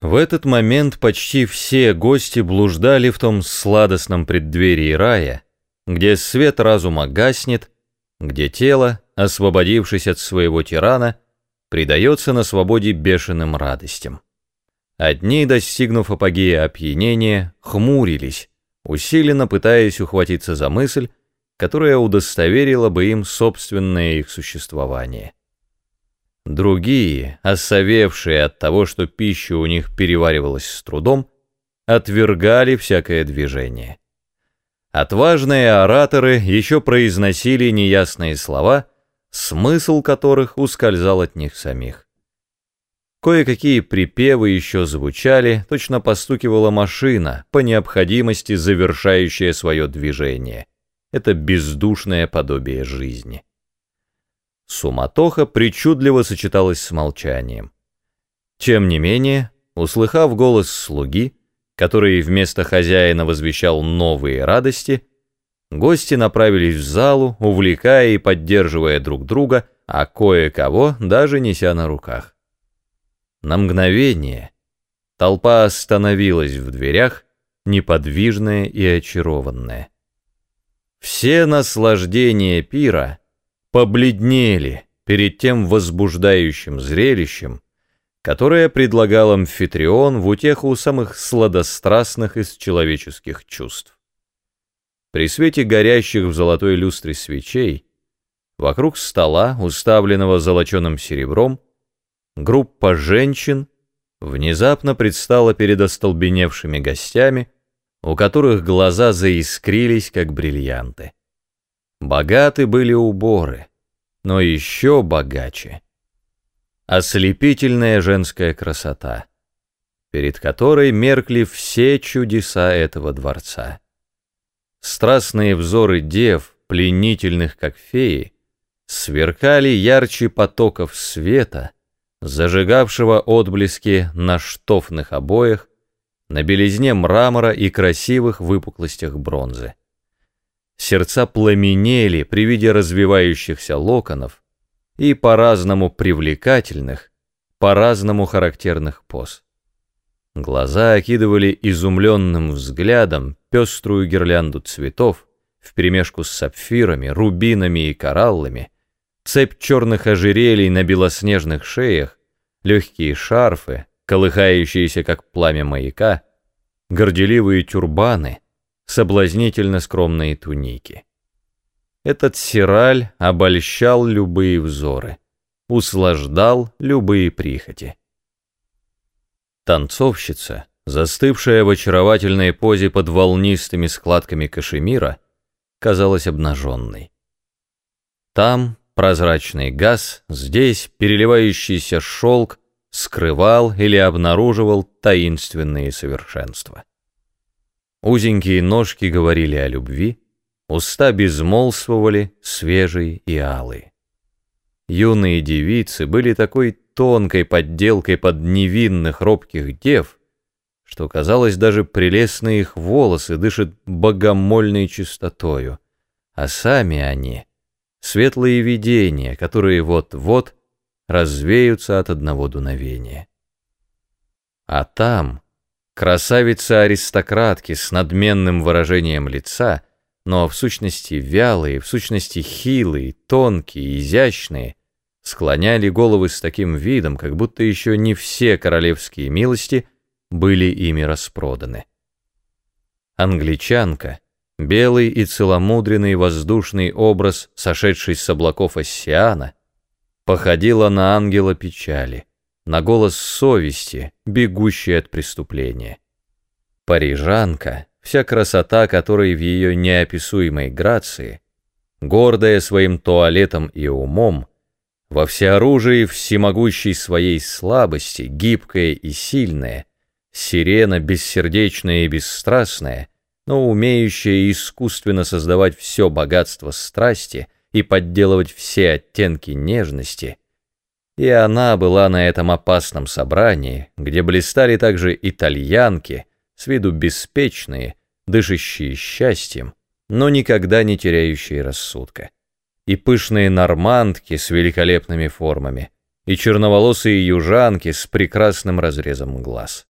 В этот момент почти все гости блуждали в том сладостном преддверии рая, где свет разума гаснет, где тело, освободившись от своего тирана, предается на свободе бешеным радостям. Одни, достигнув апогея опьянения, хмурились, усиленно пытаясь ухватиться за мысль, которая удостоверила бы им собственное их существование. Другие, осовевшие от того, что пища у них переваривалась с трудом, отвергали всякое движение. Отважные ораторы еще произносили неясные слова, смысл которых ускользал от них самих. Кое-какие припевы еще звучали, точно постукивала машина, по необходимости завершающая свое движение. Это бездушное подобие жизни. Суматоха причудливо сочеталась с молчанием. Тем не менее, услыхав голос слуги, который вместо хозяина возвещал новые радости, гости направились в залу, увлекая и поддерживая друг друга, а кое-кого даже неся на руках. На мгновение толпа остановилась в дверях, неподвижная и очарованная. Все наслаждения пира — побледнели перед тем возбуждающим зрелищем, которое предлагал амфитрион в утеху самых сладострастных из человеческих чувств. При свете горящих в золотой люстре свечей, вокруг стола, уставленного золоченым серебром, группа женщин внезапно предстала перед остолбеневшими гостями, у которых глаза заискрились, как бриллианты. Богаты были уборы, но еще богаче. Ослепительная женская красота, перед которой меркли все чудеса этого дворца. Страстные взоры дев, пленительных как феи, сверкали ярче потоков света, зажигавшего отблески на штофных обоях, на белизне мрамора и красивых выпуклостях бронзы. Сердца пламенели при виде развивающихся локонов и по-разному привлекательных, по-разному характерных поз. Глаза окидывали изумленным взглядом пеструю гирлянду цветов вперемешку с сапфирами, рубинами и кораллами, цепь черных ожерелий на белоснежных шеях, легкие шарфы, колыхающиеся как пламя маяка, горделивые тюрбаны — соблазнительно скромные туники. Этот сираль обольщал любые взоры, услаждал любые прихоти. Танцовщица, застывшая в очаровательной позе под волнистыми складками кашемира, казалась обнаженной. Там прозрачный газ, здесь переливающийся шелк скрывал или обнаруживал таинственные совершенства. Узенькие ножки говорили о любви, уста безмолвствовали, свежие и алые. Юные девицы были такой тонкой подделкой под невинных робких дев, что, казалось, даже прелестные их волосы дышат богомольной чистотою, а сами они — светлые видения, которые вот-вот развеются от одного дуновения. А там — Красавицы-аристократки с надменным выражением лица, но в сущности вялые, в сущности хилые, тонкие, изящные, склоняли головы с таким видом, как будто еще не все королевские милости были ими распроданы. Англичанка, белый и целомудренный воздушный образ, сошедший с облаков Оссиана, походила на ангела печали на голос совести, бегущей от преступления. Парижанка, вся красота которой в ее неописуемой грации, гордая своим туалетом и умом, во всеоружии всемогущей своей слабости, гибкая и сильная, сирена бессердечная и бесстрастная, но умеющая искусственно создавать все богатство страсти и подделывать все оттенки нежности — и она была на этом опасном собрании, где блистали также итальянки, с виду беспечные, дышащие счастьем, но никогда не теряющие рассудка, и пышные нормандки с великолепными формами, и черноволосые южанки с прекрасным разрезом глаз.